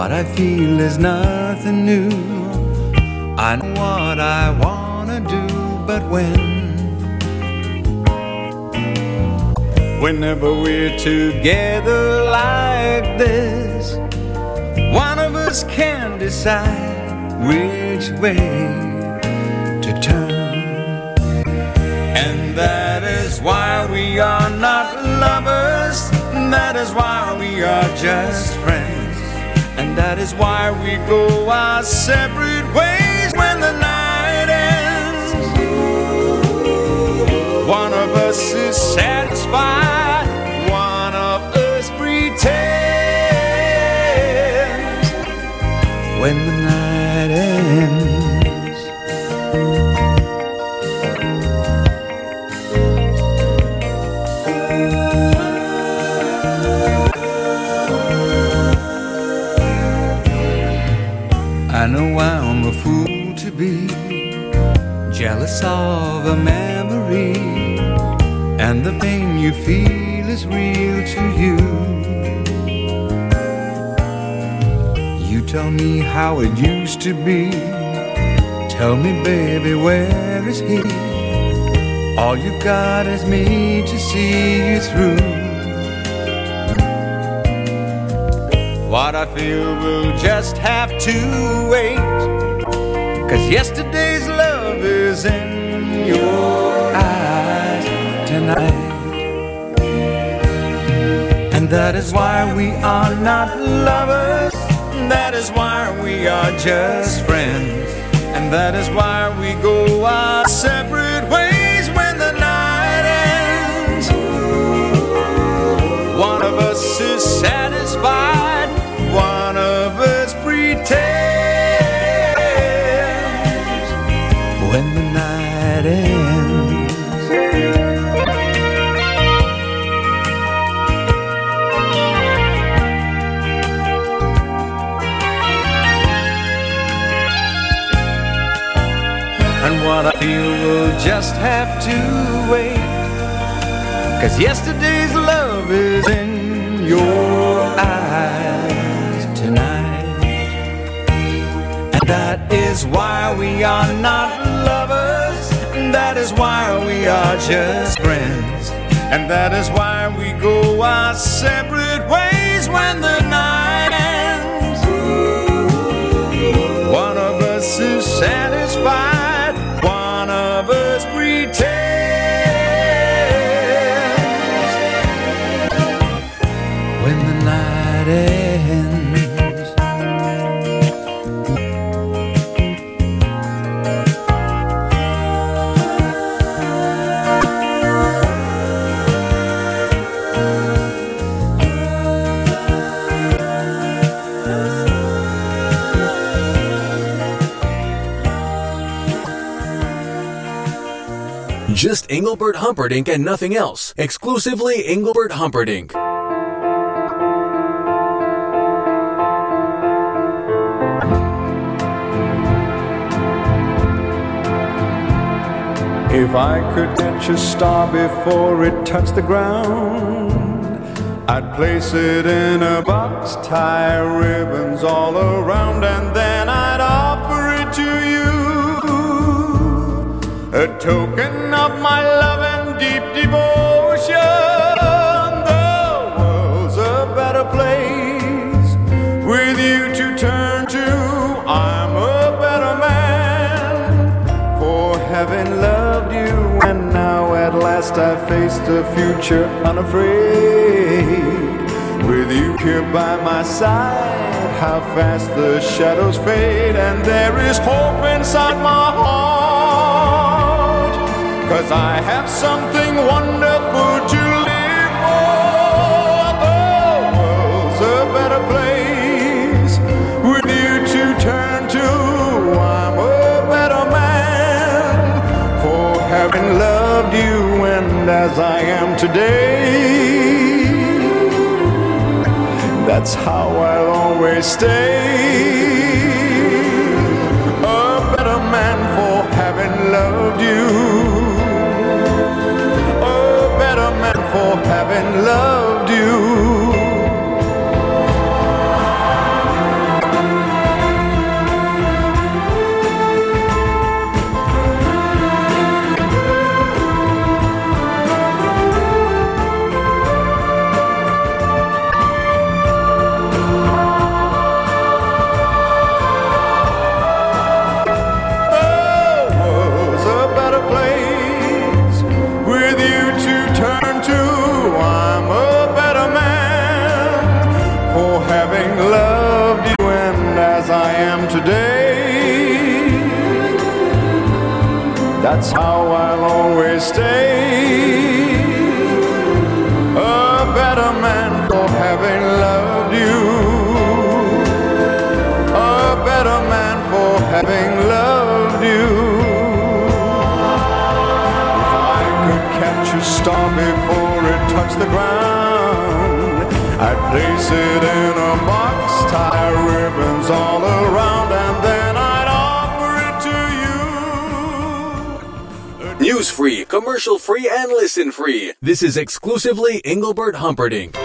What I feel is nothing new. I know what I wanna do, but when Whenever we're together like this, one of us can decide which way to turn. And that is why we are not lovers, that is why we are just friends, and that is why we go our separate ways when the night ends. One of us is satisfied, one of us pretends when the of a memory, and the pain you feel is real to you. You tell me how it used to be. Tell me, baby, where is he? All you got is me to see you through. What I feel will just have to wait. Cause yesterday's in your eyes tonight. And that is why we are not lovers. That is why we are just friends. And that is why we go our separate night ends. And what I feel will just have to wait. Cause yesterday's love is in your eyes tonight. And that is why we are not. And that is why we are just friends. And that is why we go our separate ways when the Just Engelbert Humperdinck and nothing else. Exclusively Engelbert Humperdinck. If I could catch a star before it touched the ground, I'd place it in a box, tie ribbons all around, and then I'd A token of my love and deep devotion. The world's a better place with you to turn to. I'm a better man for having loved you, and now at last I face the future unafraid. With you here by my side, how fast the shadows fade, and there is hope inside my heart. Cause I have something wonderful to live for. The world's a better place with you to turn to. I'm a better man for having loved you and as I am today. That's how I'll always stay. A better man for having loved you. For having loved you. touch the ground. I place it in a box, tie ribbons all around, and then I'd offer it to you. News free, commercial free, and listen free. This is exclusively Engelbert Humperdinck.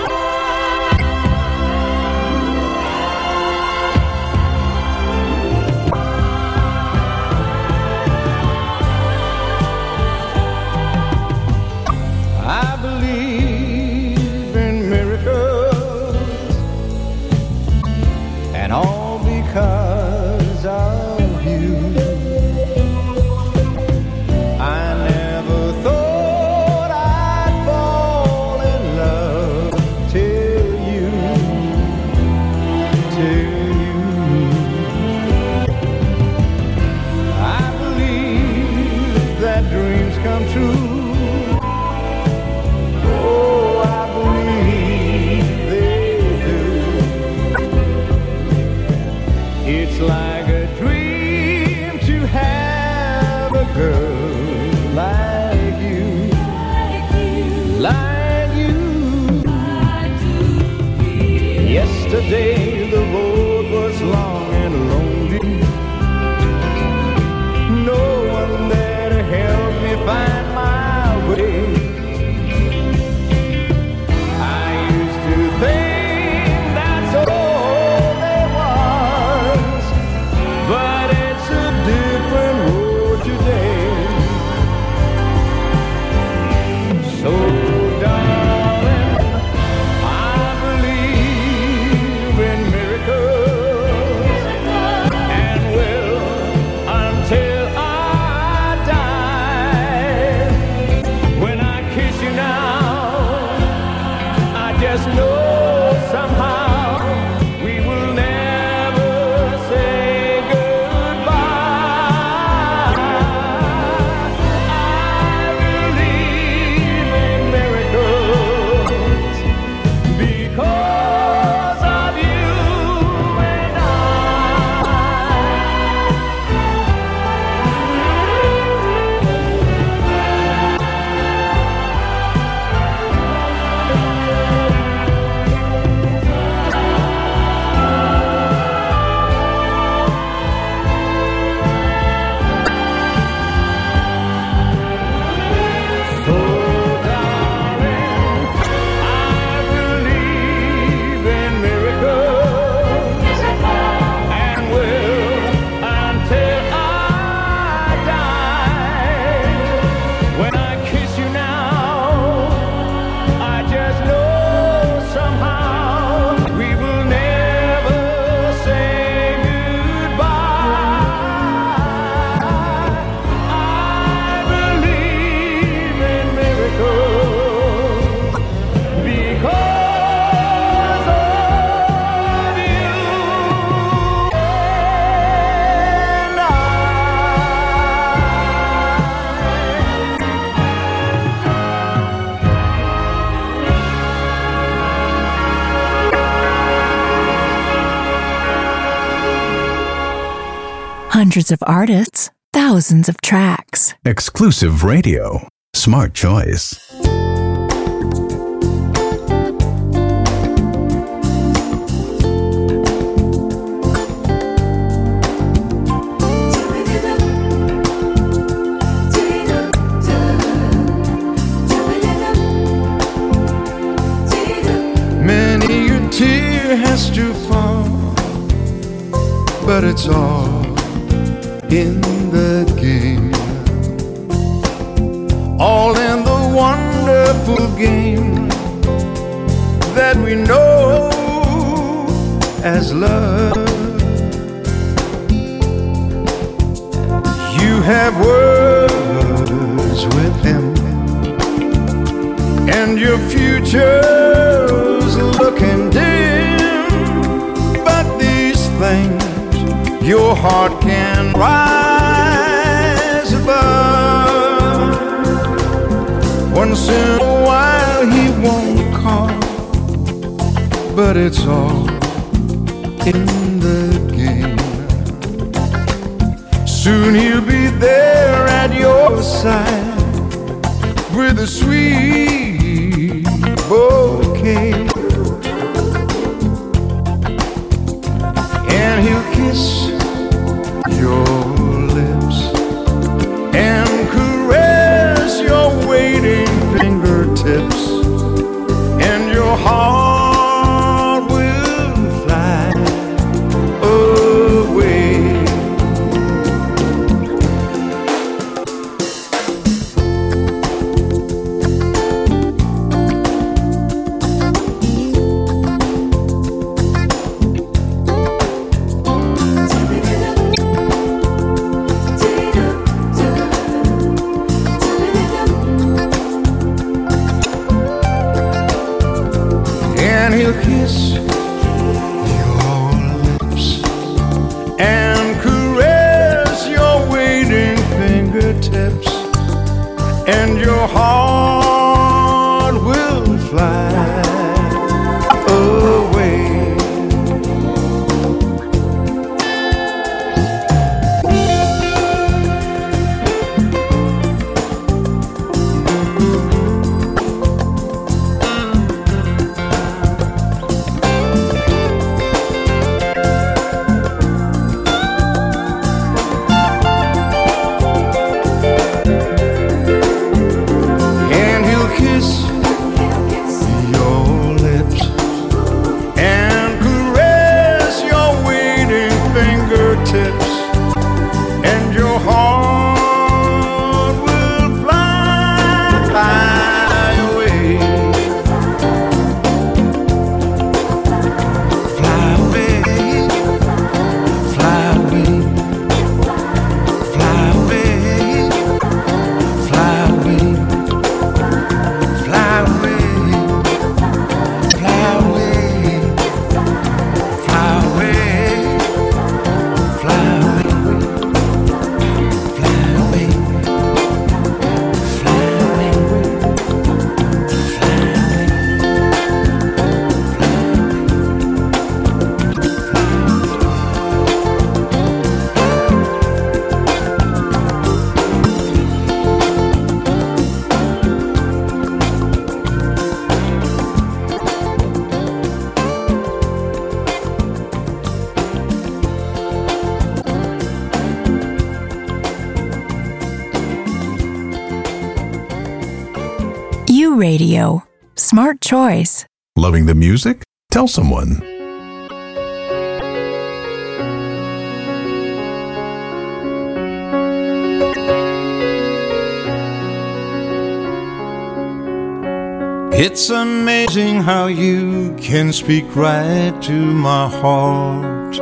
hundreds of artists, thousands of tracks. Exclusive radio. Smart choice. Many a tear has to fall, but it's all in the game. All in the wonderful game that we know as love. You have words with him, and your future's looking dim. But these things your heart can't rise above. Once in a while he won't call, but it's all in the game. Soon he'll be there at your side with a sweet bouquet. Choice. Loving the music? Tell someone. It's amazing how you can speak right to my heart.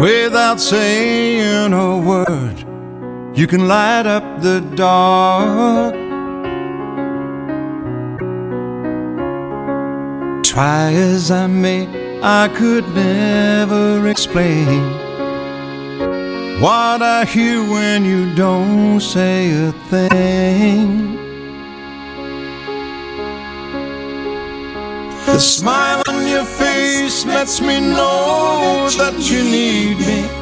Without saying a word, you can light up the dark. Try as I may, I could never explain what I hear when you don't say a thing. The smile on your face lets me know that you need me.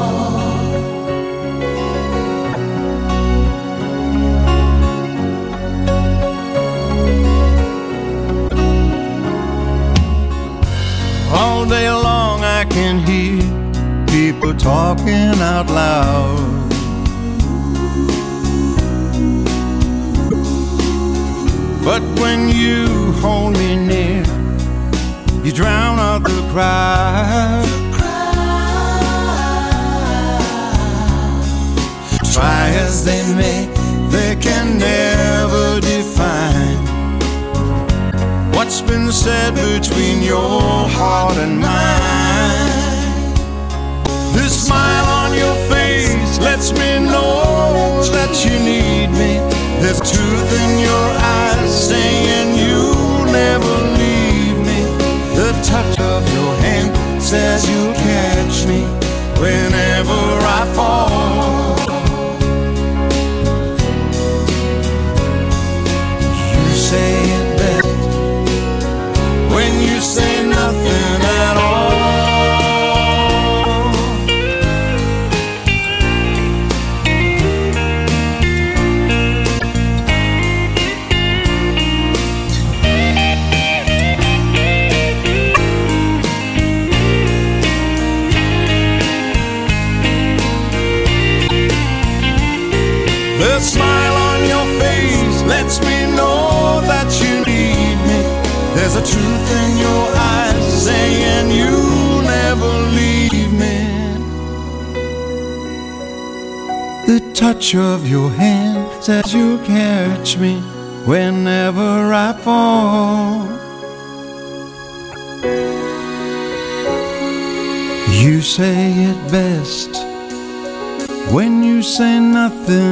Can hear people talking out loud. But when you hold me near, you drown out the crowd. Try as they may, they can never define what's been said between your heart and mine. The smile on your face lets me know that you need me. There's truth in your eyes saying you'll never leave me. The touch of your hand says you'll catch me whenever I fall. Says you'll catch me whenever I fall. You say it best when you say nothing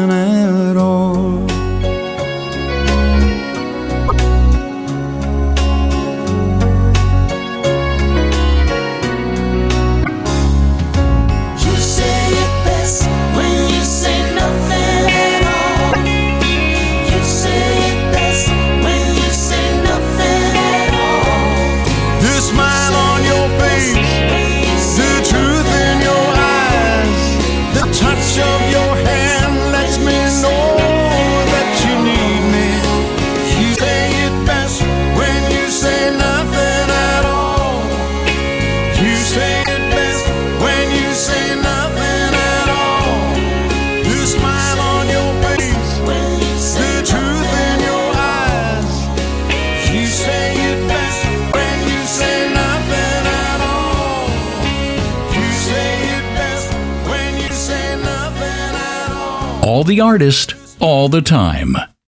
artist, all the time.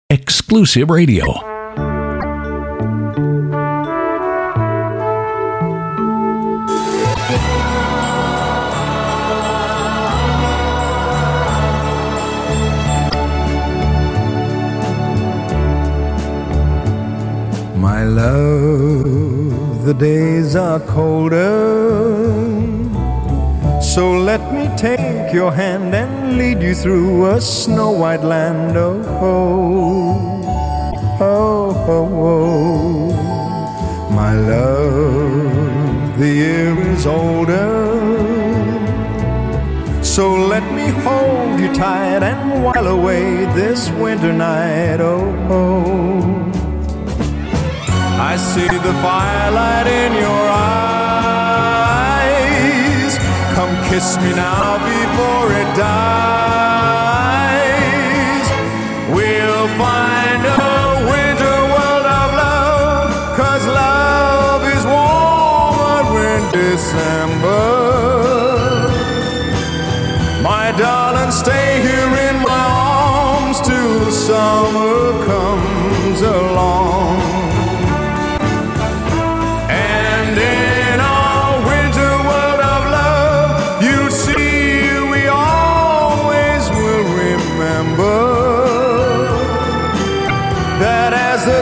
Exclusive radio. My love, the days are colder. So let me take your hand and through a snow white land. Oh, oh, oh, oh, oh. My love, the year is older. So let me hold you tight and while away this winter night. Oh, oh. I see the firelight in your eyes. Come kiss me now before it dies.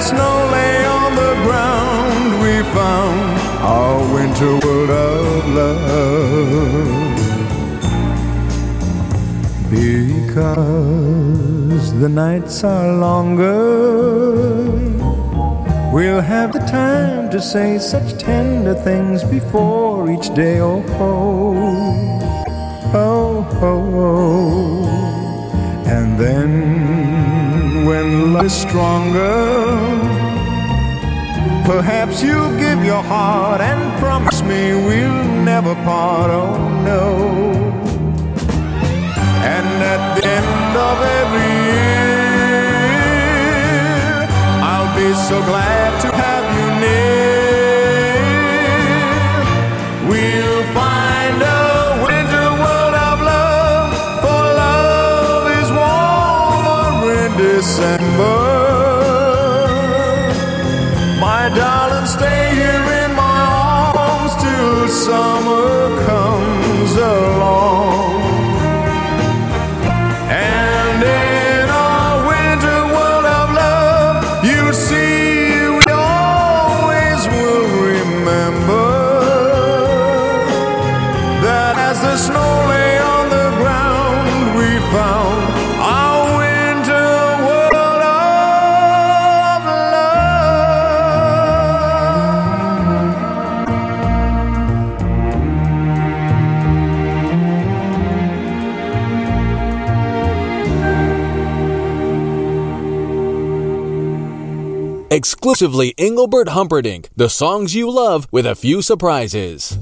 Snow lay on the ground, we found our winter world of love. Because the nights are longer, we'll have the time to say such tender things before each day. Oh, oh, oh, oh. And then when love is stronger, perhaps you'll give your heart and promise me we'll never part. Oh, no. And at the end of every year, I'll be so glad to have you near. December. Exclusively Engelbert Humperdinck, the songs you love with a few surprises.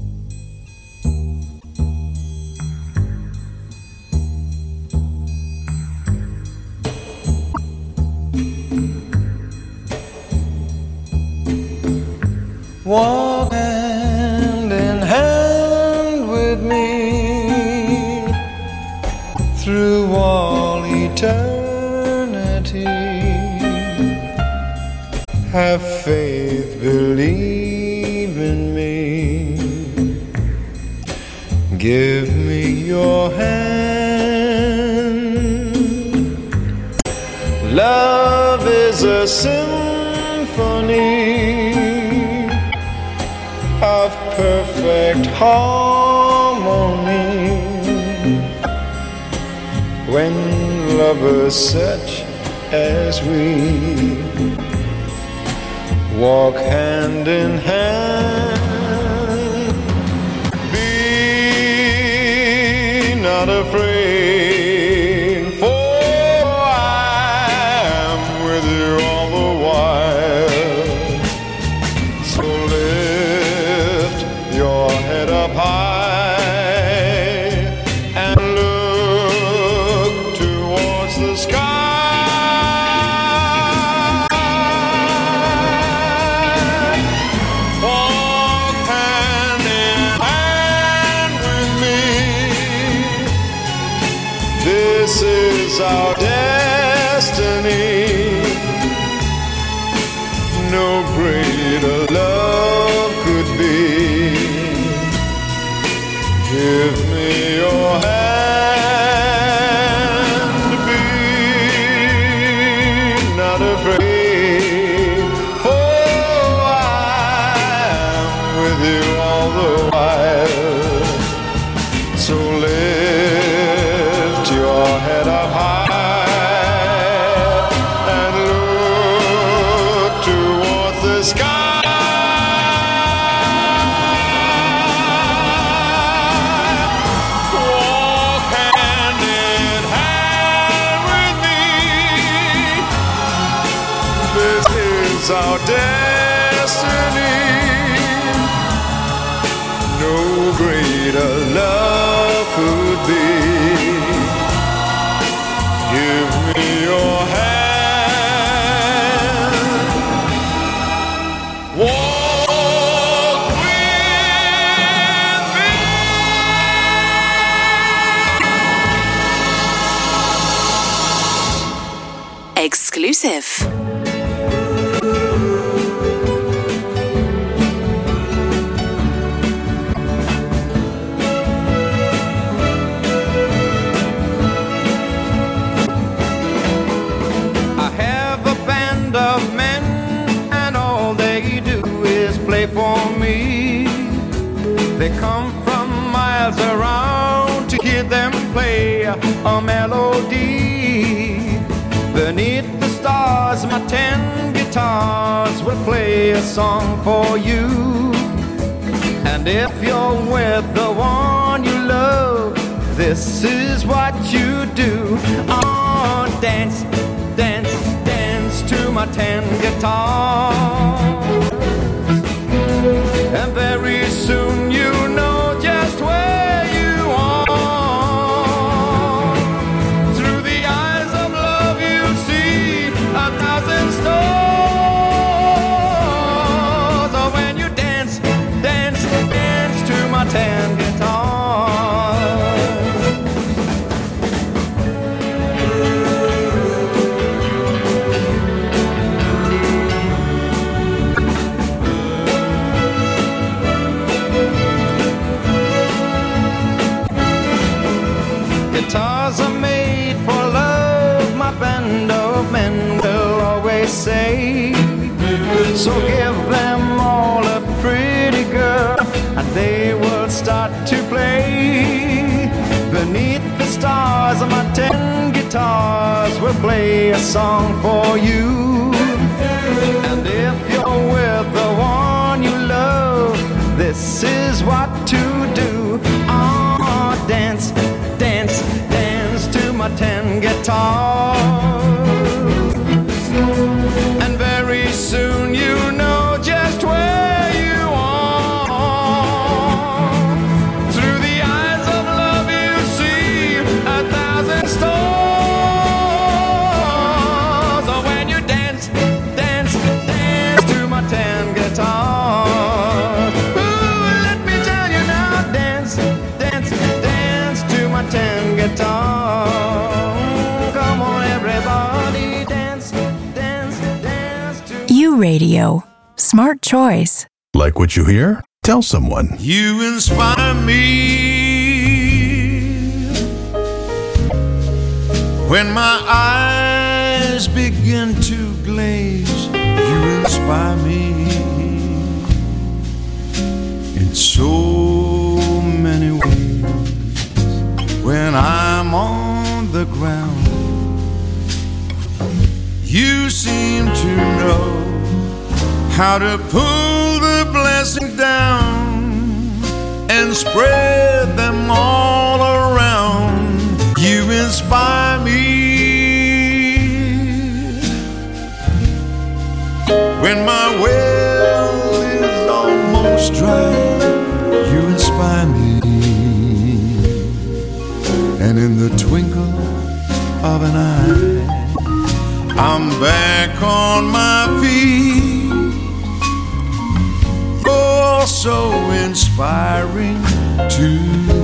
stars and my ten guitars will play a song for you. And if you're with the one you love, this is what to do. Oh, dance, dance, dance to my ten guitars. Radio. Smart choice. Like what you hear? Tell someone. You inspire me when my eyes begin to glaze. You inspire me in so many ways. When I'm on the ground, you seem to know how to pull the blessing down and spread them all around. You inspire me when my well is almost dry. You inspire me, and in the twinkle of an eye, I'm back on my feet so inspiring to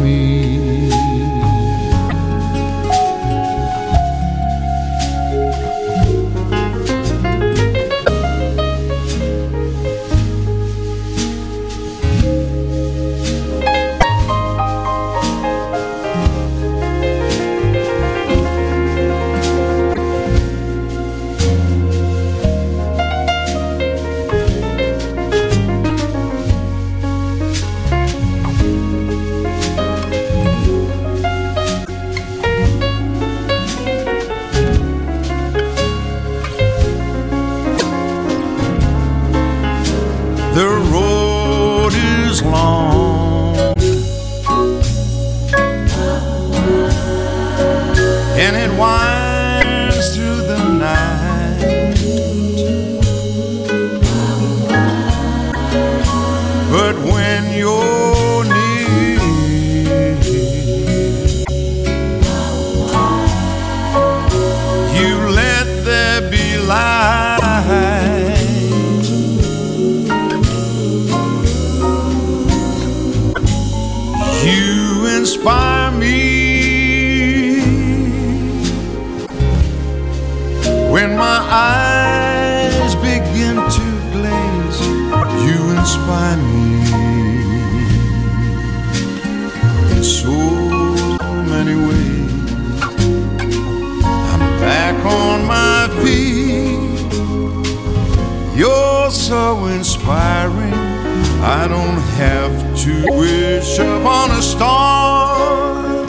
I don't have to wish upon a star.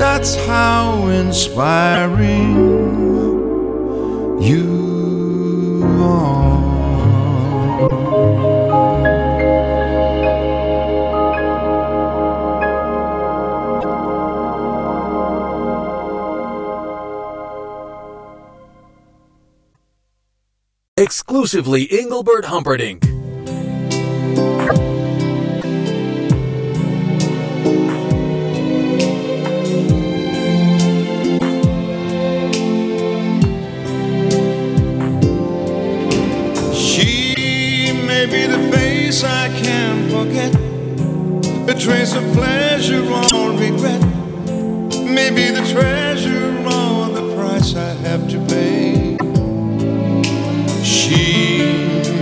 That's how inspiring you are. Exclusively Engelbert Humperdinck. A trace of pleasure or regret, maybe the treasure or the price I have to pay. She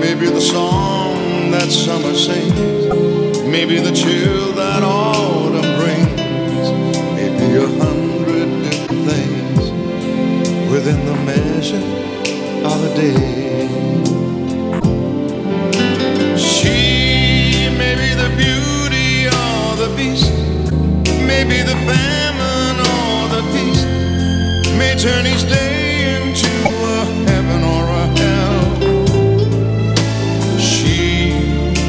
may be the song that summer sings, maybe the chill that autumn brings, maybe a hundred different things within the measure of a day. She may be the beauty beast, maybe the famine or the peace, may turn each day into a heaven or a hell. She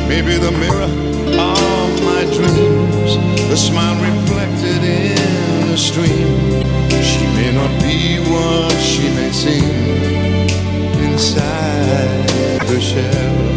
may be the mirror of my dreams, the smile reflected in the stream. She may not be what she may seem inside the shell.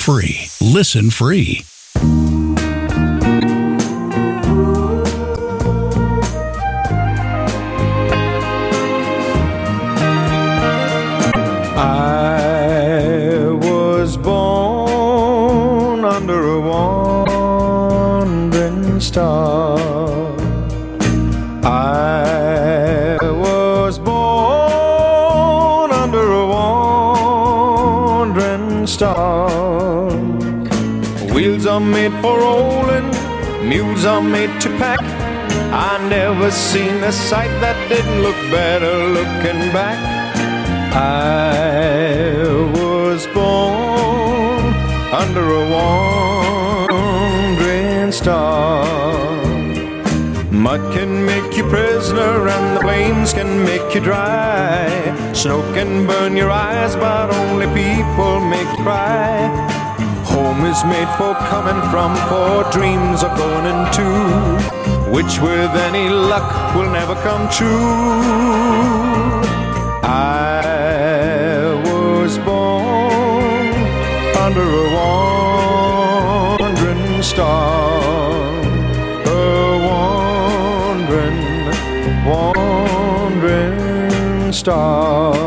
Free, listen free. Never seen a sight that didn't look better looking back. I was born under a wandering star. Mud can make you prisoner and the flames can make you dry. Snow can burn your eyes, but only people make you cry. Home is made for coming from, for dreams are going into, which with any luck will never come true. I was born under a wandering star, a wandering, wandering star.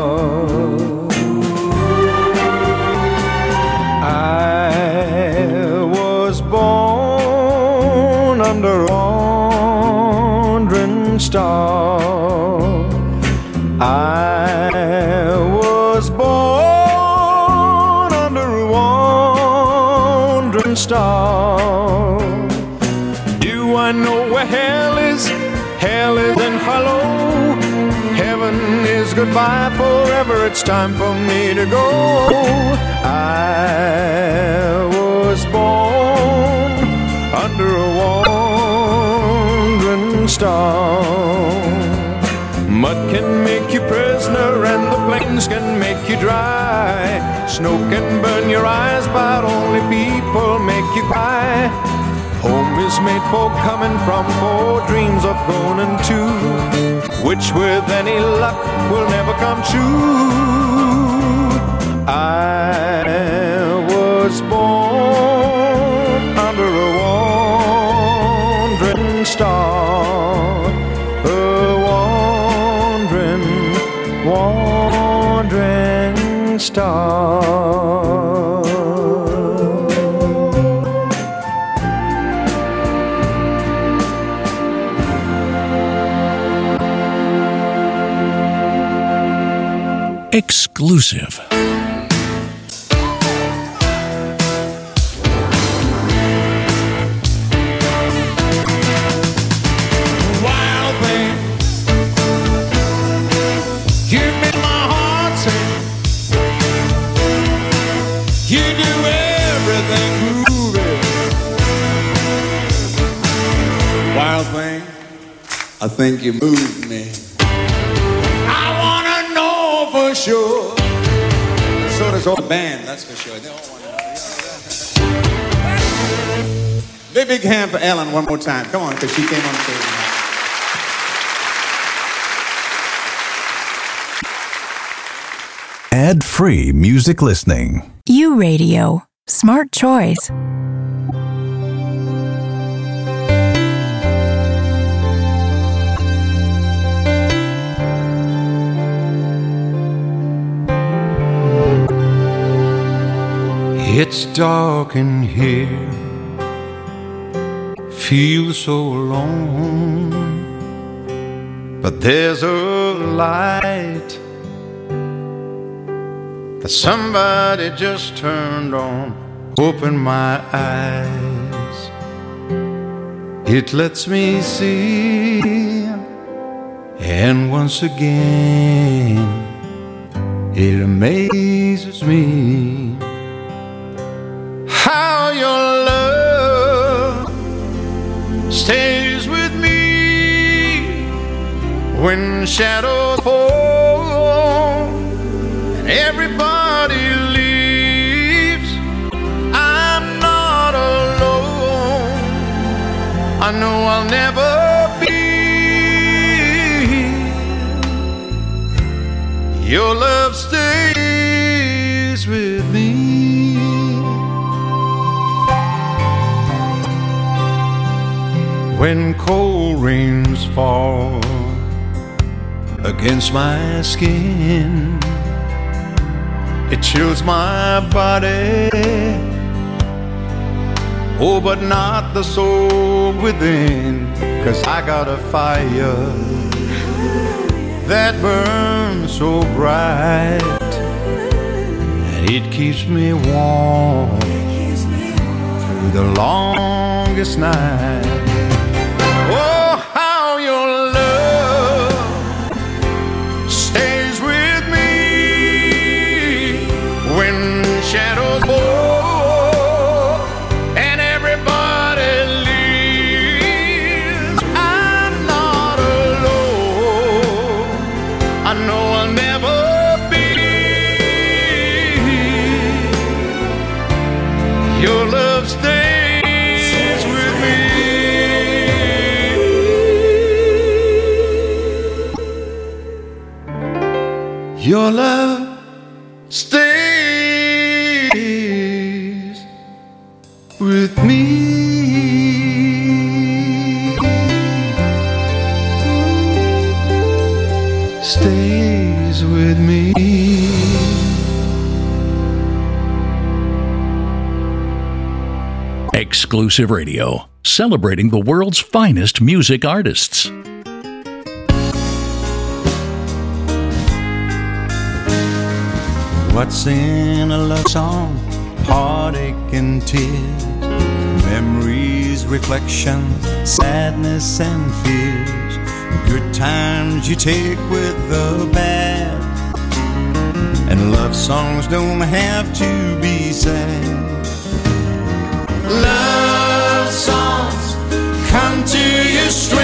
It's time for me to go. I was born under a wandering star. Mud can make you prisoner and the plains can make you dry. Snow can burn your eyes, but only people make you cry. Is made for coming from, for dreams of going to, which with any luck will never come true. I was born thing, Give me my heart. You do everything moving. Wild thing. I think you moved band, that's for sure. They all wanna know. Big, big hand for Ellen one more time. Come on, because she came on stage. tonight. Ad free music listening. U Radio. Smart choice. It's dark in here, feel so alone. But there's a light that somebody just turned on. Open my eyes, it lets me see, and once again, it amazes me how your love stays with me when shadows fall and everybody leaves. I'm not alone. I know I'll never be. Your love stays with me. When cold rains fall against my skin. It chills my body, oh, but not the soul within. Cause I got a fire that burns so bright, and it keeps me warm through the longest night. Love stays with me. Stays with me. Exclusive Radio. Celebrating the world's finest music artists. What's in a love song? Heartache and tears, memories, reflections, sadness and fears. Good times you take with the bad, and love songs don't have to be sad. Love songs come to you straight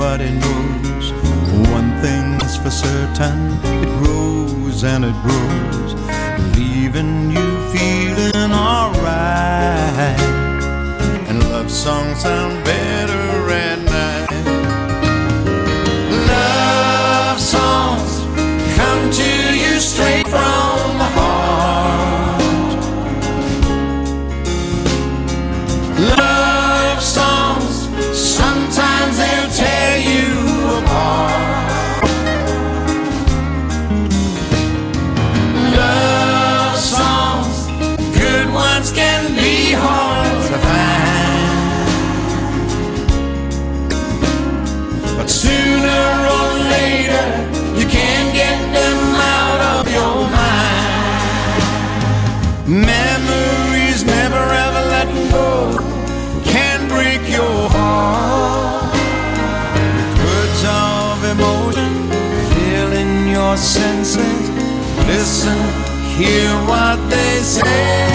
Nobody knows. One thing's for certain, it grows and it grows, leaving you feeling alright. And love songs sound better But sooner or later, you can't get them out of your mind. Memories never ever let go can break your heart. Words of emotion filling your senses. Listen, hear what they say.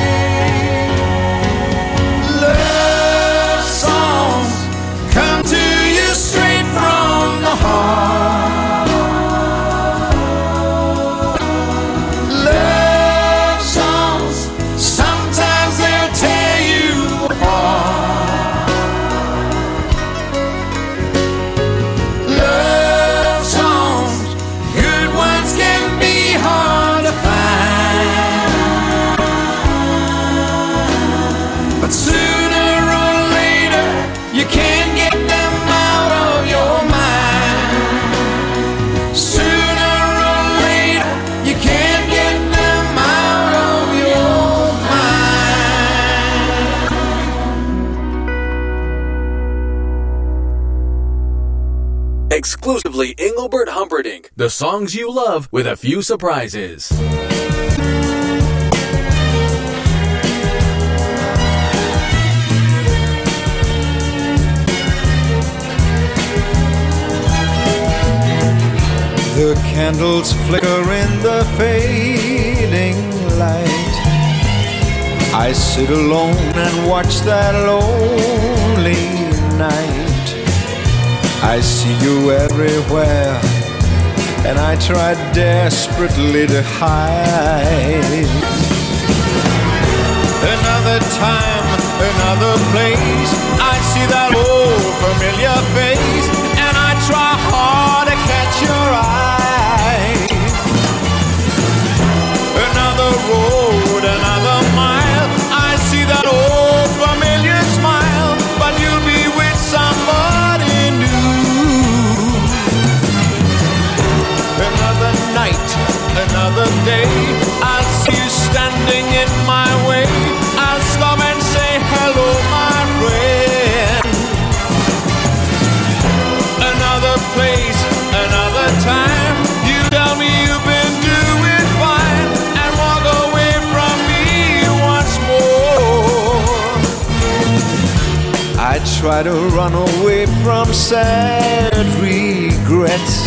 Exclusively Engelbert Humperdinck. The songs you love with a few surprises. The candles flicker in the fading light. I sit alone and watch that lonely night. I see you everywhere, and I try desperately to hide. Another time, another place. I see that old familiar face, and I try hard to catch your eye. Another day. I'll see you standing in my way. I'll stop and say hello, my friend. Another place, another time. You tell me you've been doing fine and walk away from me once more. I try to run away from sad regrets.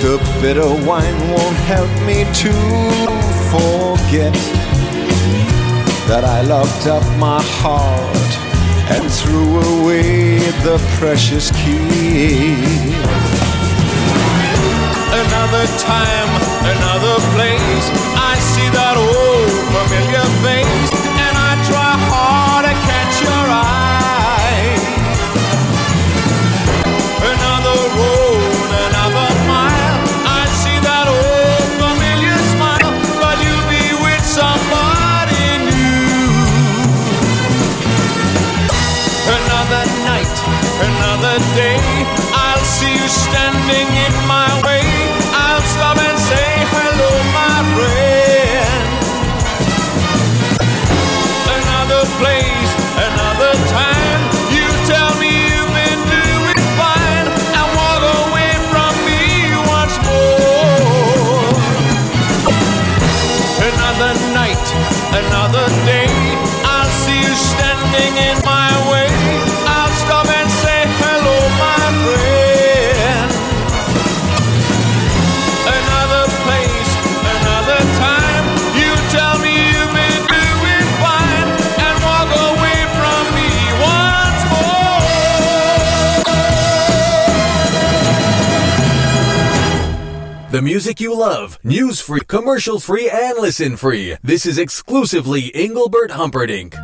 The bitter wine won't help me to forget that I locked up my heart and threw away the precious key. Another time, another place, I see that old familiar face, The music you love, news free, commercial free, and listen free. This is exclusively Engelbert Humperdinck.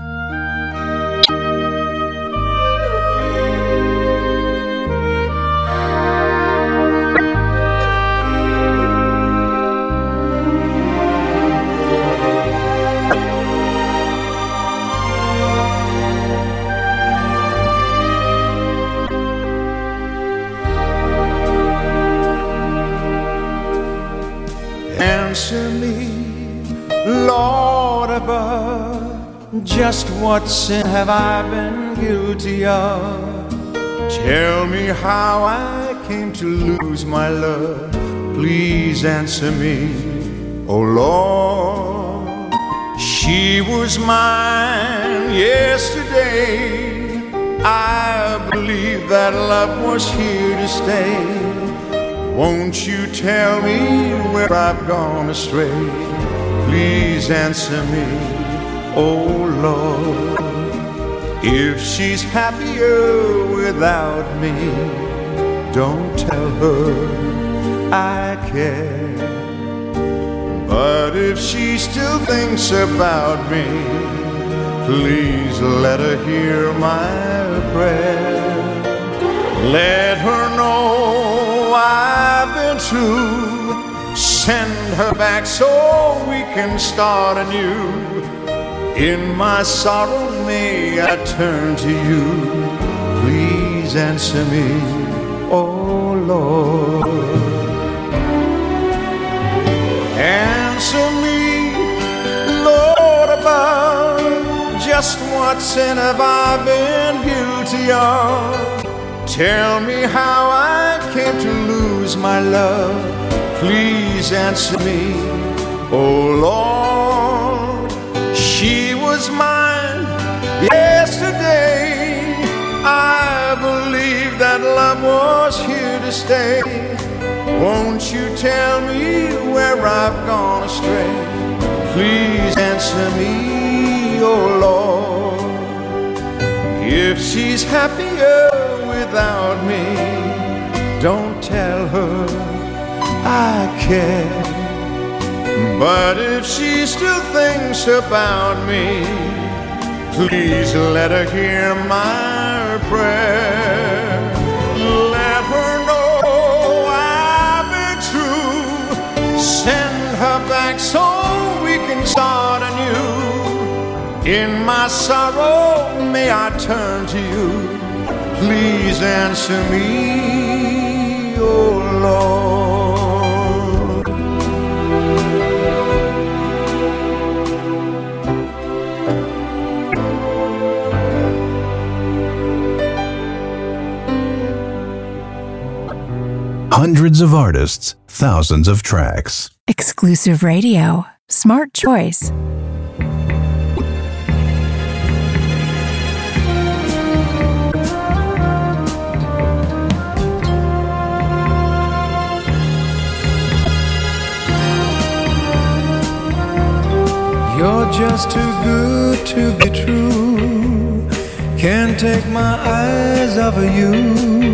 What sin have I been guilty of? Tell me how I came to lose my love. Please answer me, oh Lord. She was mine yesterday. I believe that love was here to stay. Won't you tell me where I've gone astray? Please answer me, oh Lord. If she's happier without me, don't tell her I care. But if she still thinks about me, please let her hear my prayer. Let her know I've been true. Send her back so we can start anew. In my sorrow, may I turn to you. Please answer me, oh Lord. Answer me, Lord above. Just what sin have I been guilty of? Tell me how I came to lose my love. Please answer me, oh Lord. Was mine yesterday. I believe that love was here to stay. Won't you tell me where I've gone astray? Please answer me, oh Lord. If she's happier without me, don't tell her I care. But if she still thinks about me, please let her hear my prayer. Let her know I've been true. Send her back so we can start anew. In my sorrow, may I turn to you. Please answer me, oh Lord. Hundreds of artists, thousands of tracks. Exclusive radio. Smart choice. You're just too good to be true. Can't take my eyes off of you.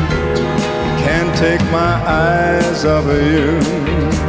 Take my eyes off of you.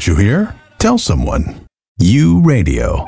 What you hear? Tell someone. You Radio.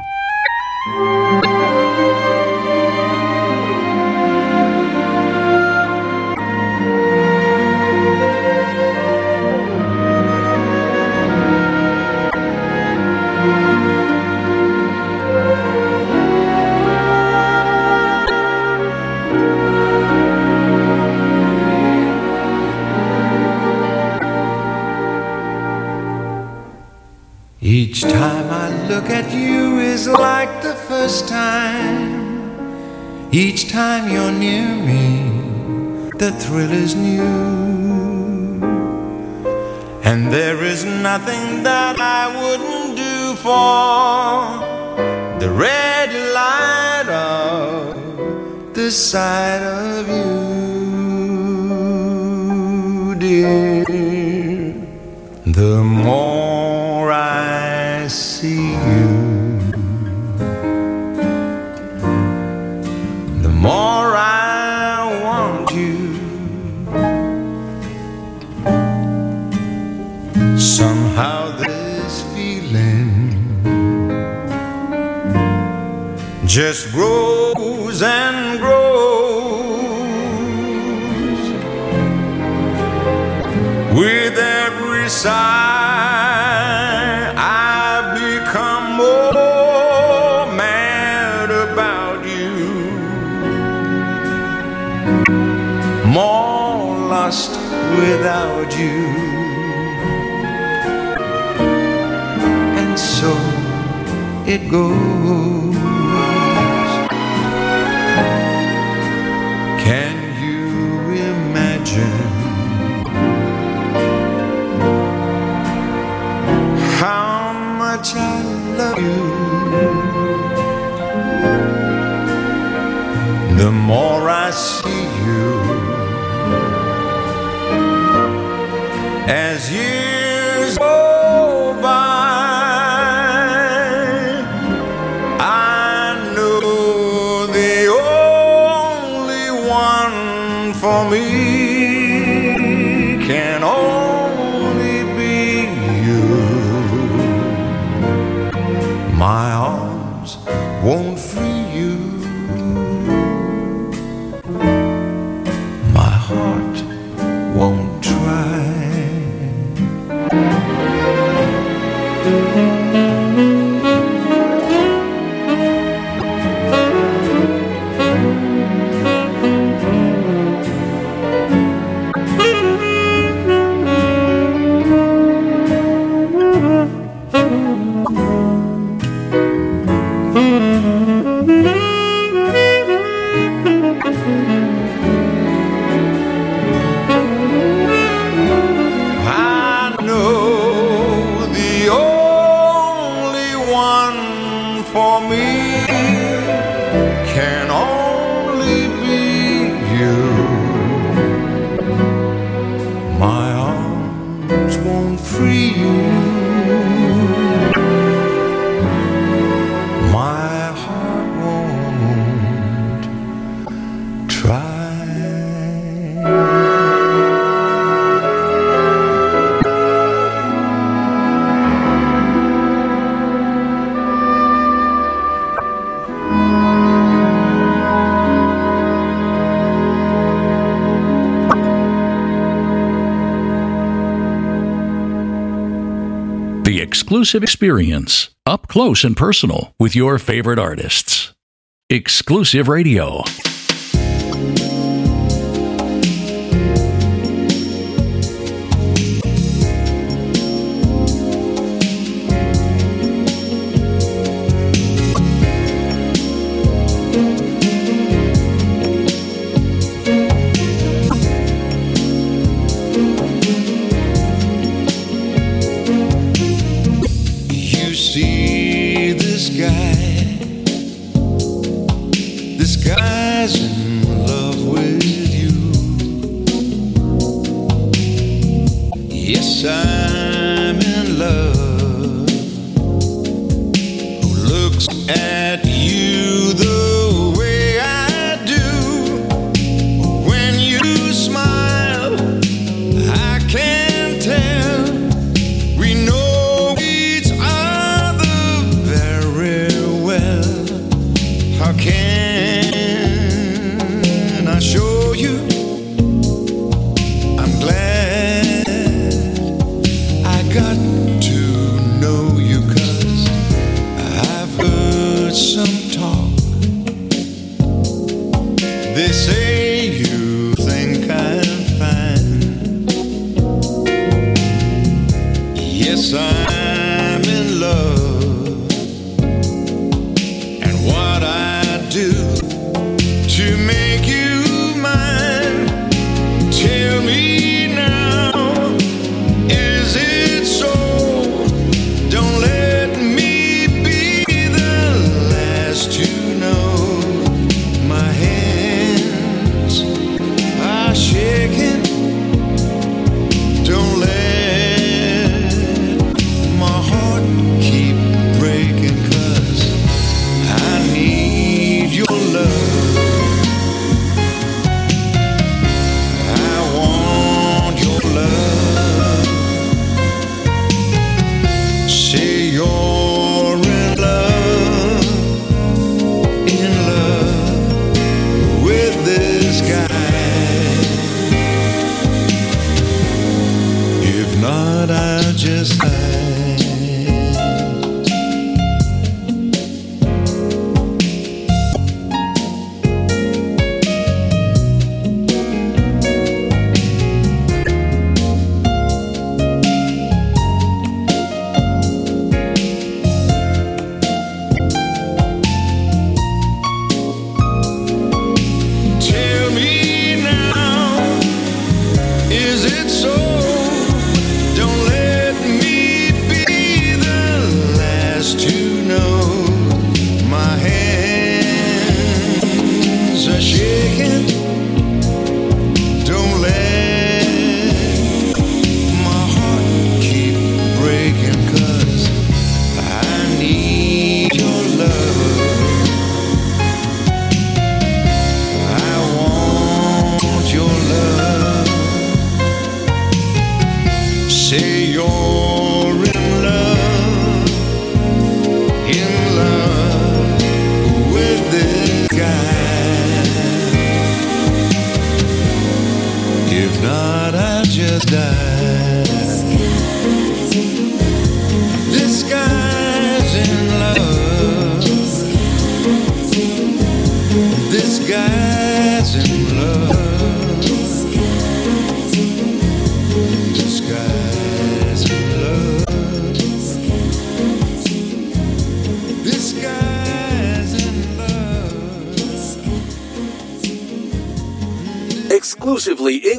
Each time I look at you is like the first time. Each time you're near me, the thrill is new. And there is nothing that I wouldn't do for the red light of the sight of you, dear. The more just grows and grows with every sigh, I become more mad about you, more lost without you. And so it goes. Can exclusive experience, up close and personal, with your favorite artists. Exclusive Radio.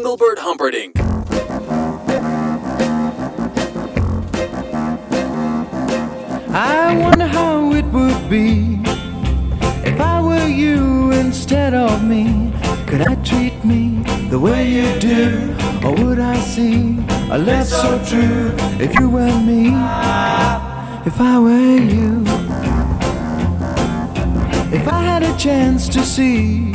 Engelbert Humperdinck. I wonder how it would be if I were you instead of me. Could I treat me the way you do? Or would I see a love so true if you were me? If I were you, if I had a chance to see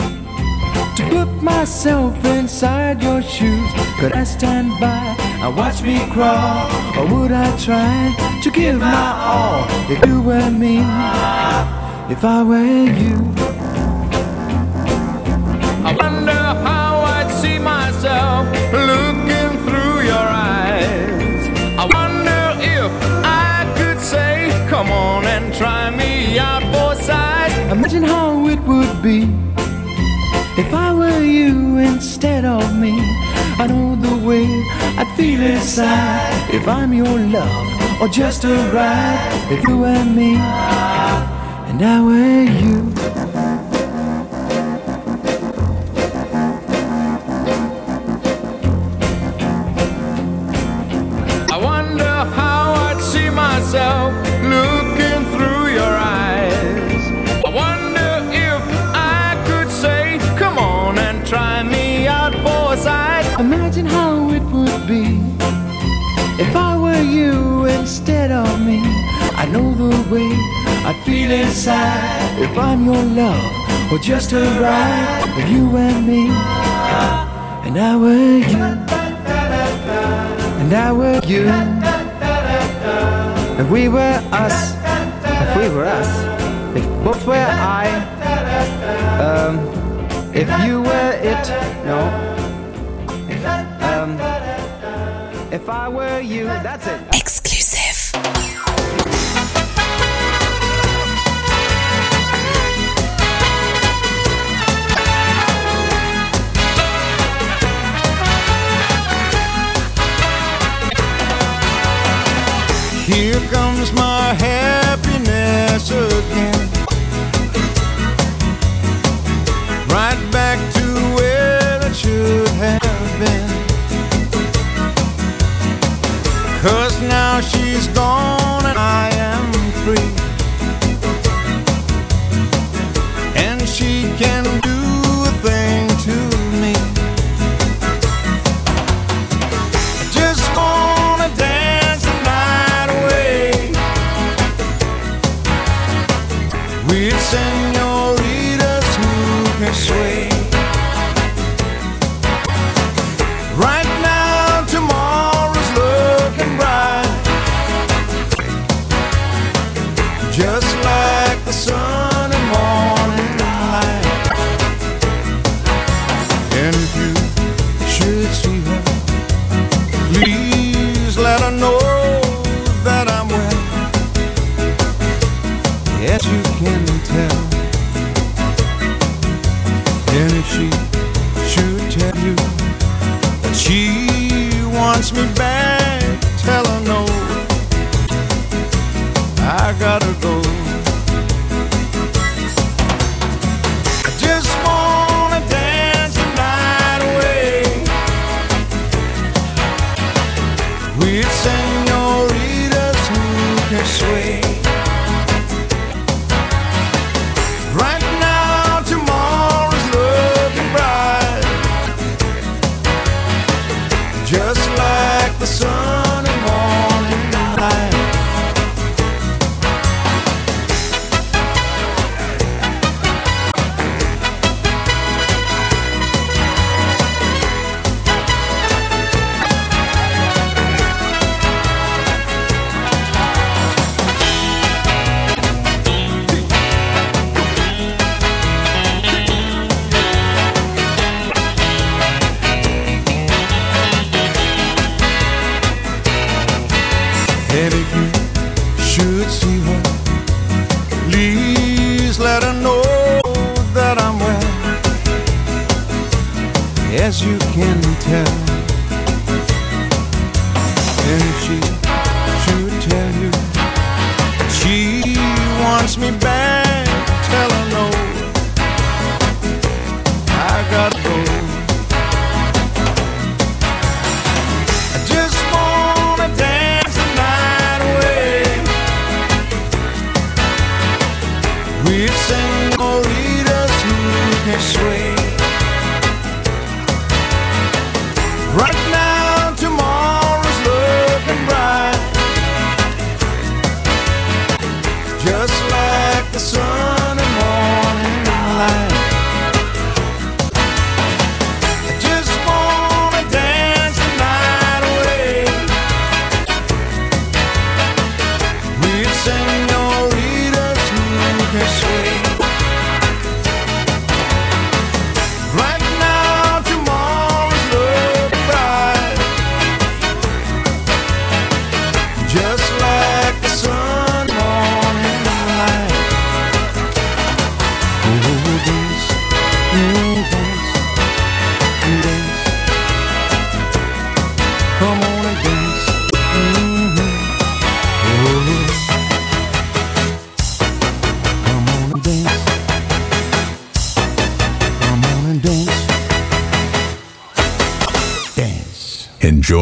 to put myself inside your shoes. Could I stand by and watch me crawl, or would I try to give my all if you were me, if I were you? way I feel inside. If I'm your love or just a ride, if you and me, and I were you. if I'm your love or just a ride of you and me. And I were you, and I were you. If we were us, if we were us, if both were I, um, if you were it, no. If, um, if I were you, that's it.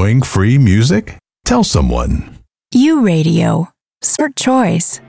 enjoying free music? Tell someone. You Radio. Smart choice.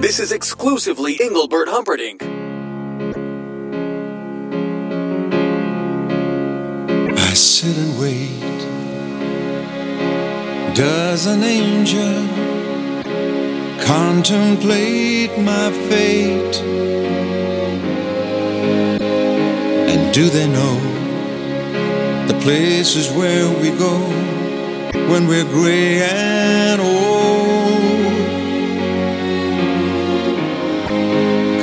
This is exclusively Engelbert Humperdinck. I sit and wait. Does an angel contemplate my fate? And do they know the places where we go when we're gray and old?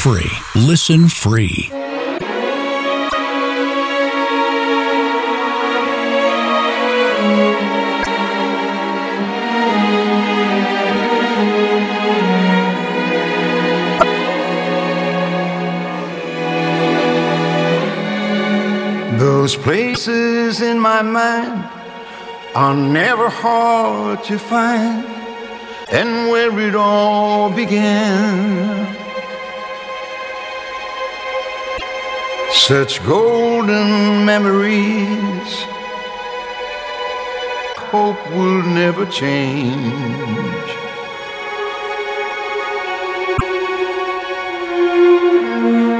free, listen free. Those places in my mind are never hard to find, and where it all began. Such golden memories, hope will never change.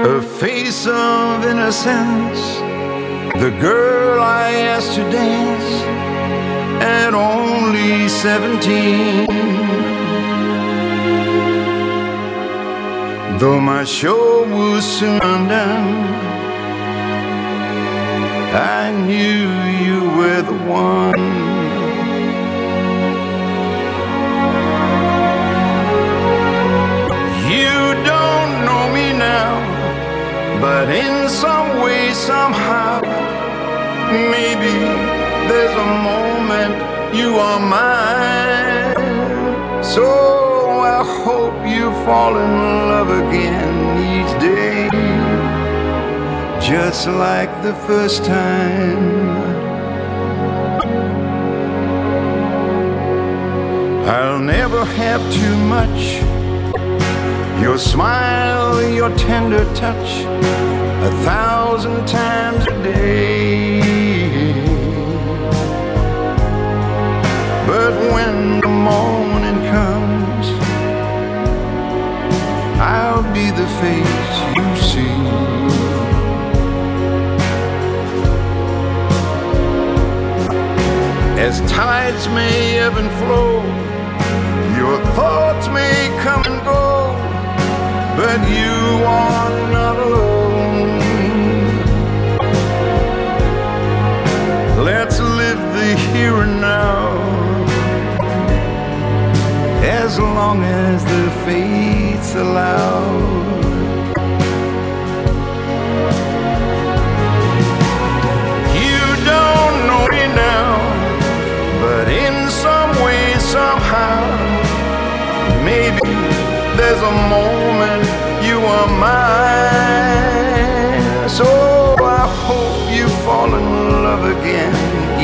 A face of innocence the girl I asked to dance at only 17. Though my show was soon undone, I knew you were the one. You don't know me now, but in some way, somehow, maybe there's a moment you are mine. So I hope you fall in love again each day, just like the first time. I'll never have too much. Your smile, your tender touch, a thousand times a day. But when the morning comes, I'll be the face As tides may ebb and flow, your thoughts may come and go, but you are not alone. Let's live the here and now, as long as the fates allow. But in some way, somehow, maybe there's a moment you are mine. So I hope you fall in love again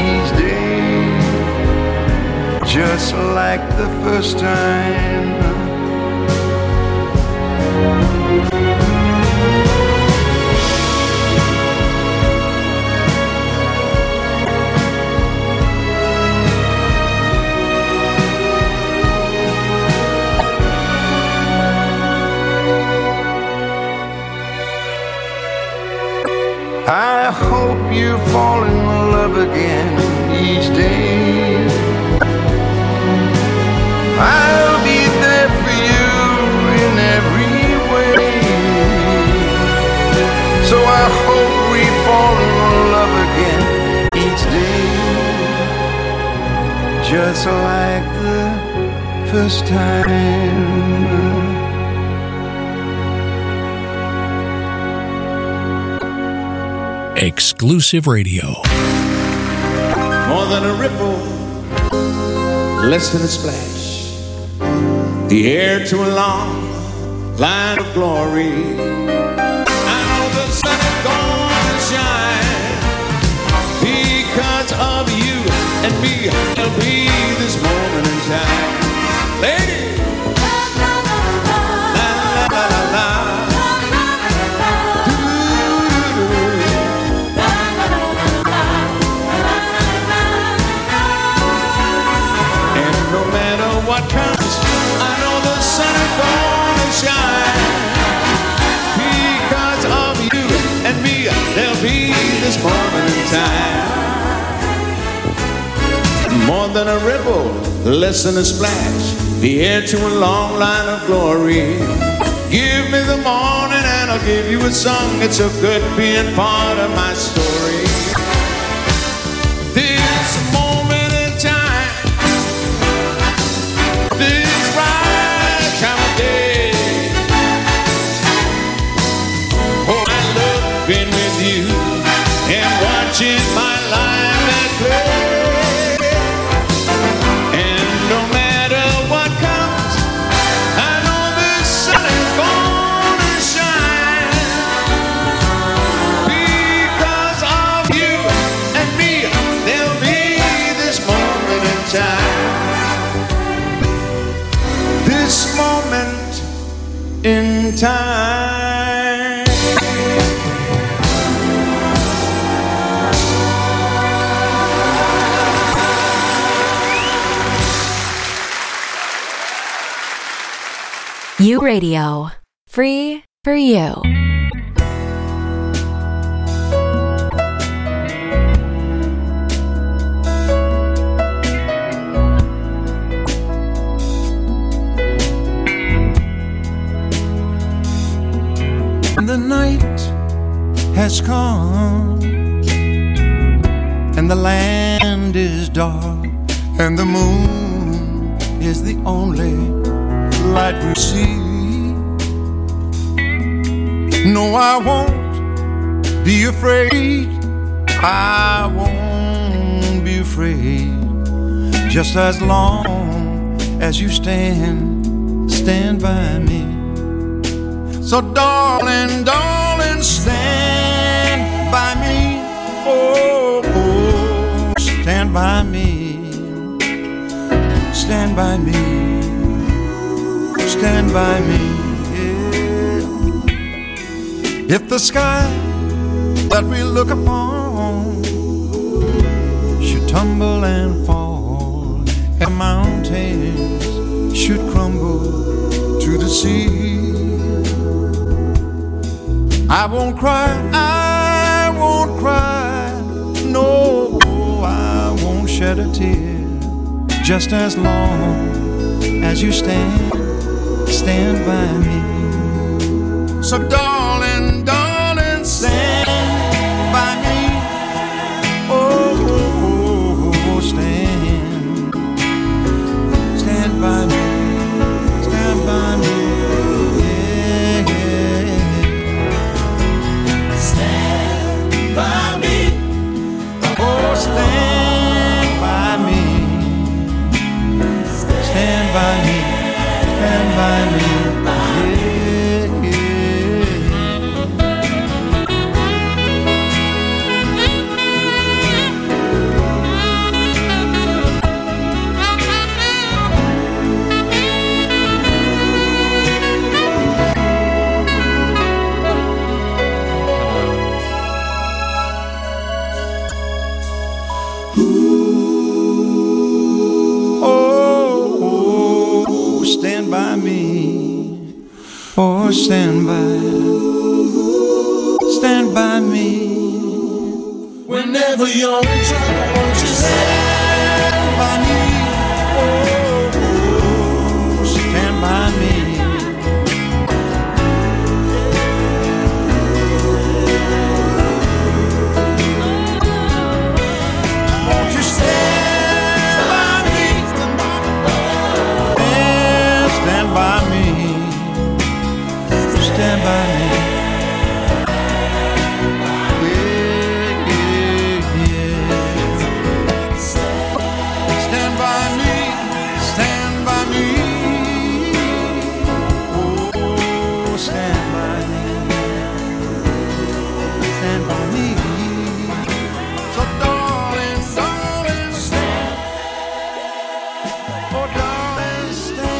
each day, just like the first time. Fall in love again each day. I'll be there for you in every way. So I hope we fall in love again each day. Just like the first time. Exclusive radio. more than a ripple, less than a splash. The heir to a long line of glory. I know the sun is gonna shine because of you and me. It'll be this moment in time, lady. Because of you and me, there'll be this moment in time. More than a ripple, less than a splash, the heir to a long line of glory. Give me the morning and I'll give you a song. It's so good being part of my story. Radio. Free for you. The night has come, and the land is dark, and the moon is the only light we see. No, I won't be afraid. I won't be afraid. Just as long as you stand, stand by me. So, darling, darling, stand by me. Oh, oh, stand by me. Stand by me. Stand by me. If the sky that we look upon should tumble and fall, and mountains should crumble to the sea. I won't cry, I won't cry, no, I won't shed a tear. Just as long as you stand, stand by me. So, darling, by me. Stand by me. Stand by, stand by me. Whenever you're in trouble, won't you say?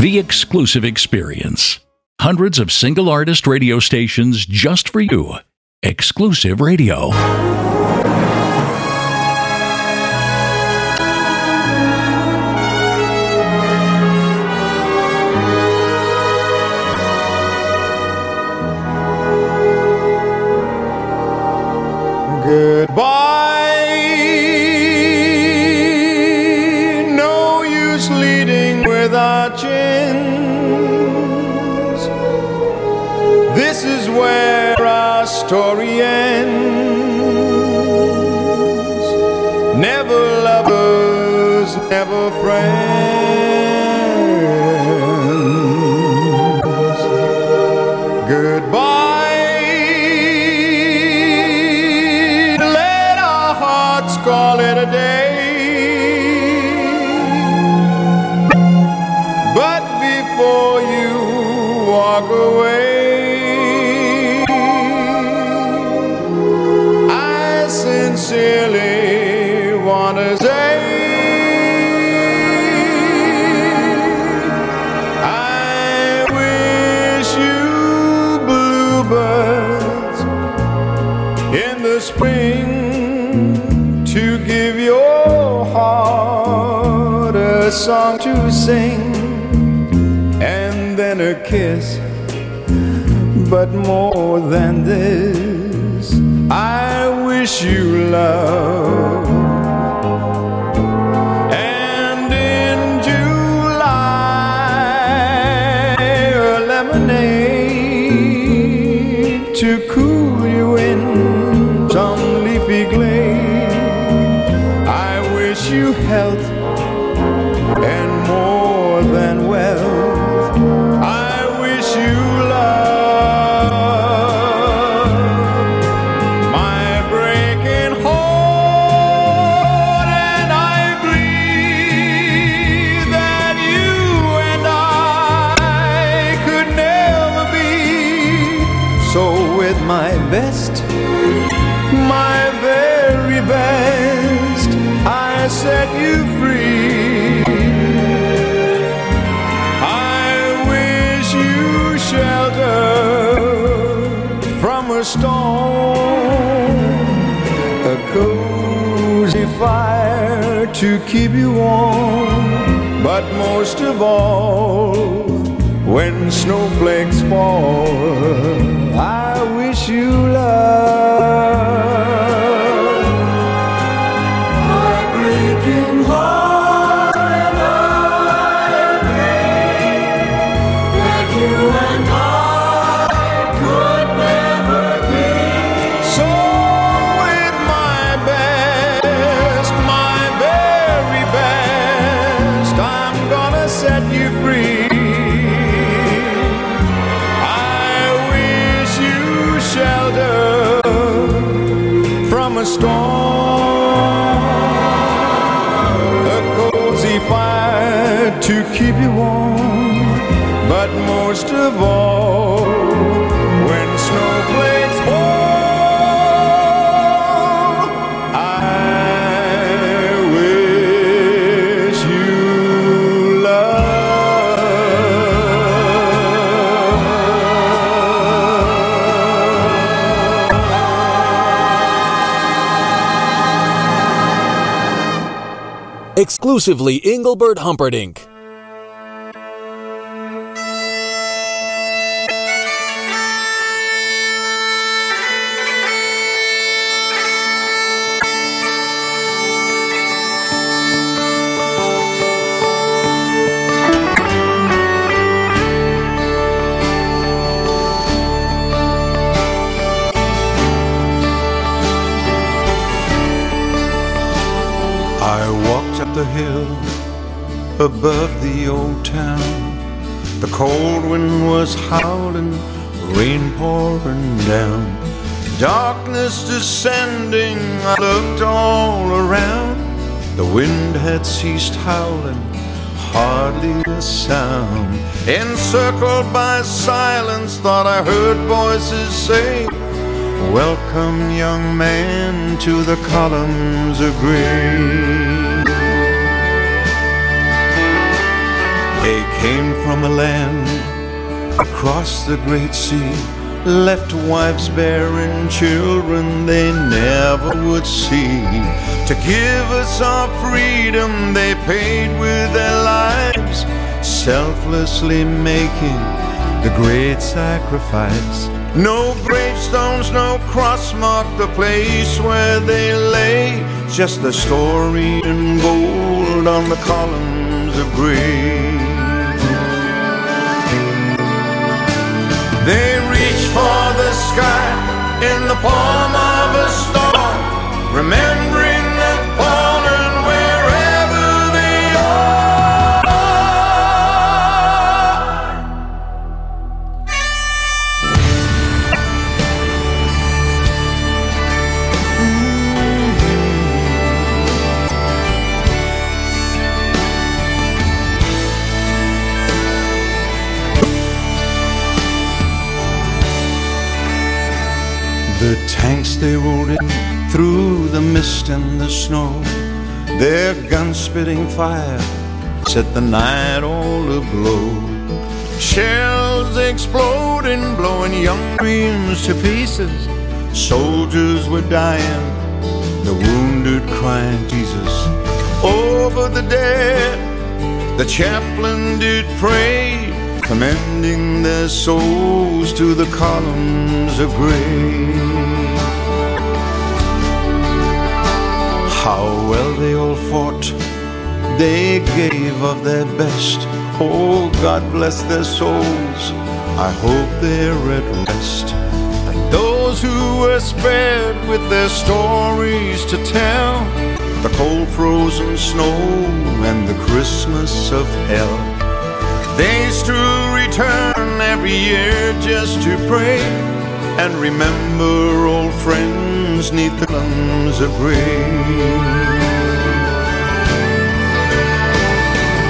The exclusive experience. Hundreds of single artist radio stations just for you. Exclusive radio. sing and then a kiss. But more than this, I wish you love. to keep you warm, but most of all, when snowflakes fall. storm, a cozy fire to keep you warm, but most of all. Exclusively Engelbert Humperdinck. The hill above the old town. The cold wind was howling, rain pouring down. Darkness descending, I looked all around. The wind had ceased howling, hardly a sound. Encircled by silence, thought I heard voices say, Welcome, young man, to the columns of grey. They came from a land across the great sea, left wives bearing children they never would see. To give us our freedom, they paid with their lives, selflessly making the great sacrifice. No gravestones, no cross mark the place where they lay, just the story in gold on the columns of grey. They reach for the sky in the form of a star, remembering they rolled in through the mist and the snow. Their guns spitting fire set the night all aglow. Shells exploding, blowing young dreams to pieces. Soldiers were dying, the wounded crying Jesus. Over the dead, the chaplain did pray, commending their souls to the columns of grey. How well they all fought, they gave of their best. Oh, God bless their souls, I hope they're at rest. And those who were spared with their stories to tell, the cold frozen snow and the Christmas of hell. They still return every year just to pray and remember old friends neath the columns of grey.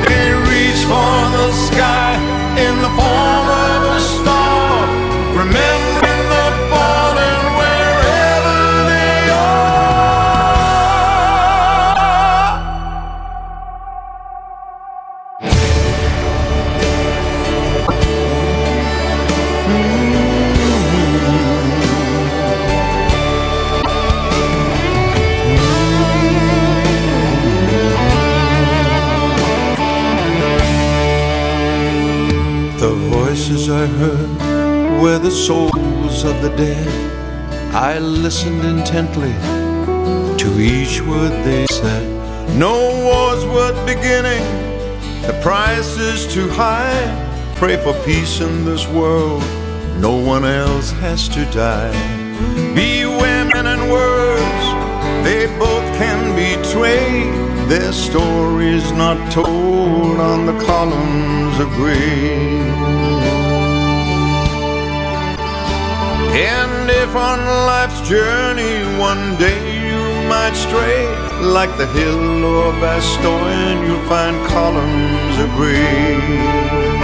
They reach for the sky in the form of a star, remembering voices I heard were the souls of the dead. I listened intently to each word they said. No war's worth beginning, the price is too high. Pray for peace in this world, no one else has to die. Beware men and words, they both can betray. Their stories not told on the columns of grey. And if on life's journey one day you might stray, like the hill or Bastogne, you'll find columns of grey.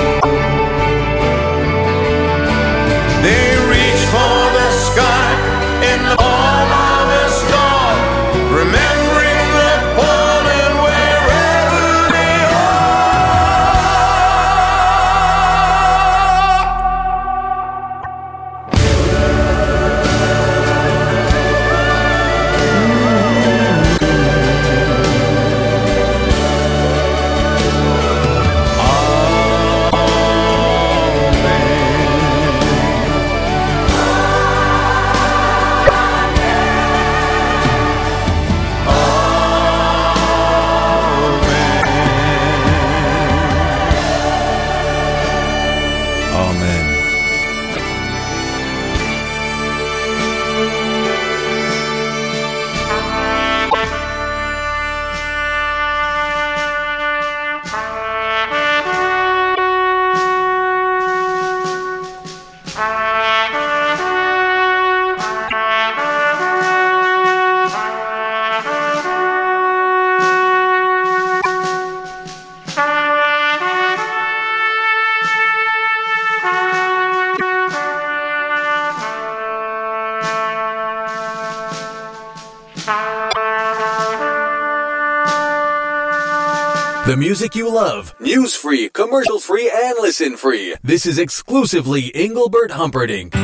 The music you love, news free, commercial free, and listen free. This is exclusively Engelbert Humperdinck.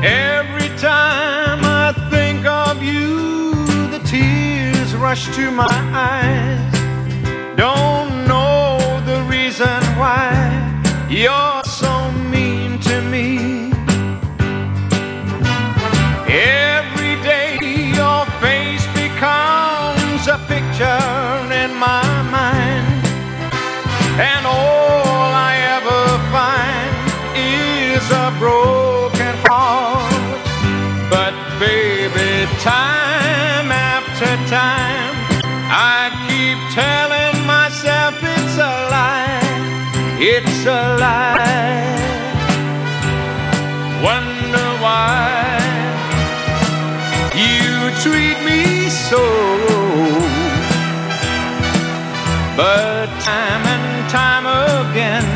Every time I think of you, the tears rush to my eyes. Time after time, I keep telling myself it's a lie. It's a lie. Wonder why you treat me so. But time and time again,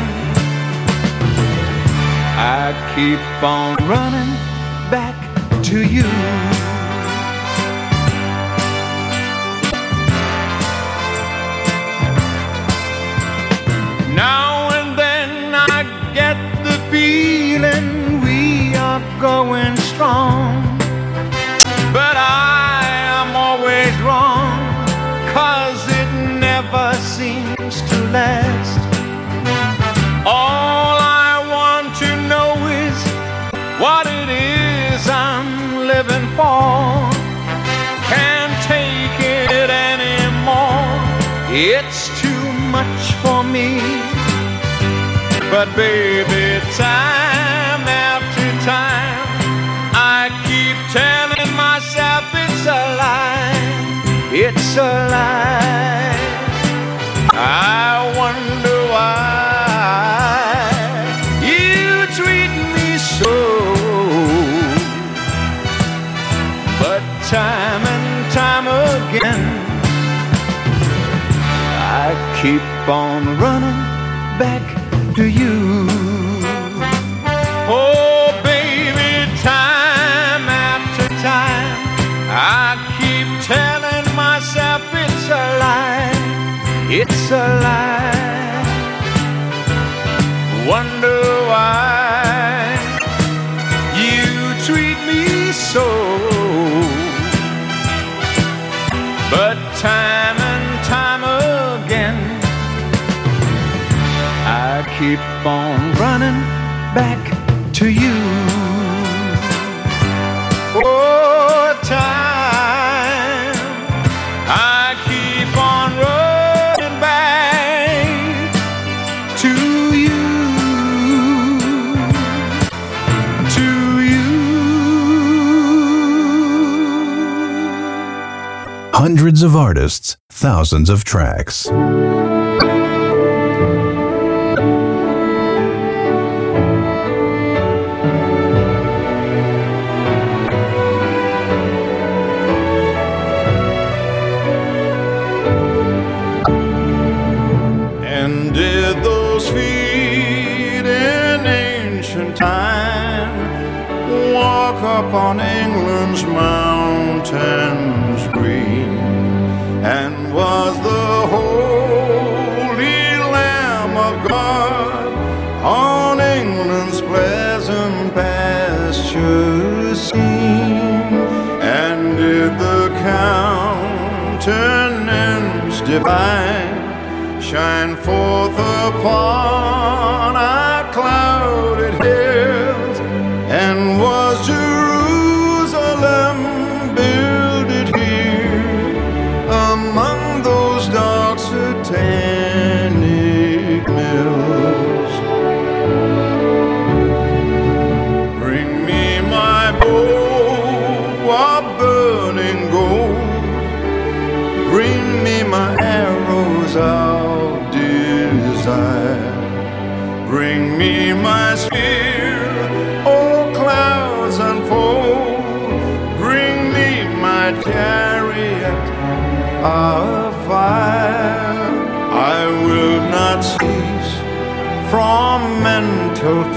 I keep on running back to you. But baby, time after time, I keep telling myself it's a lie. It's a lie. I wonder why you treat me so. But time and time again, I keep on running It's. Wonder why you treat me so. But time and time again, I keep on running back to you. Hundreds of artists, thousands of tracks. Shine forth upon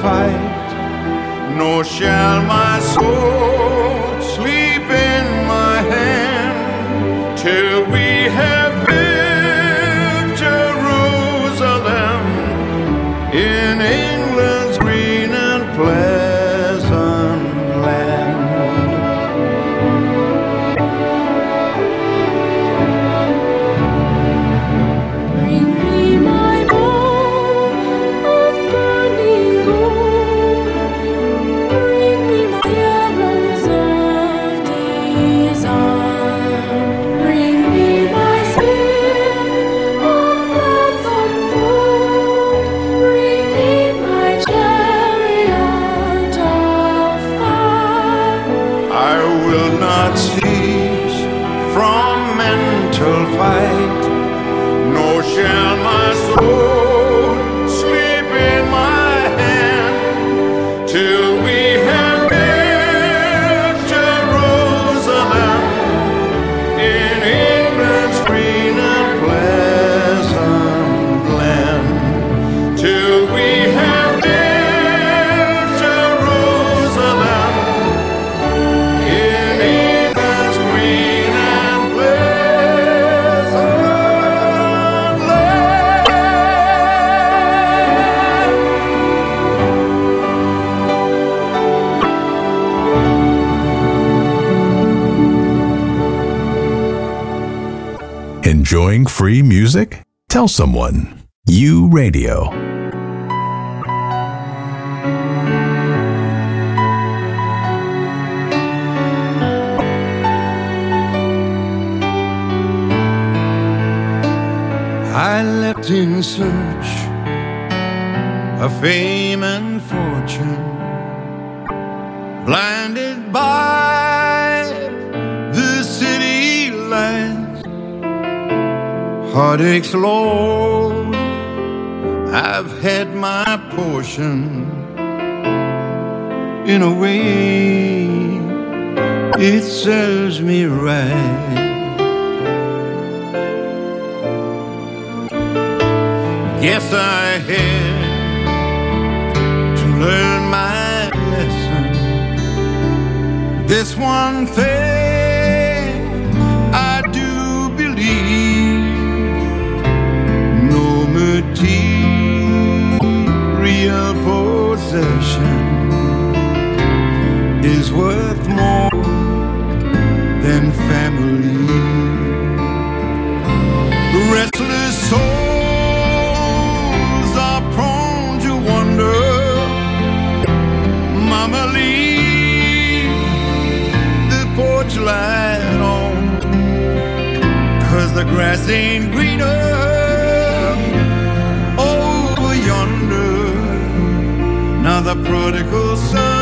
fight, nor shall my soul enjoying free music? Tell someone. U Radio. I left in search of fame and heartaches low. I've had my portion. In a way, it serves me right. Yes, I had to learn my lesson. This one thing. ain't greener over yonder. Now the prodigal son.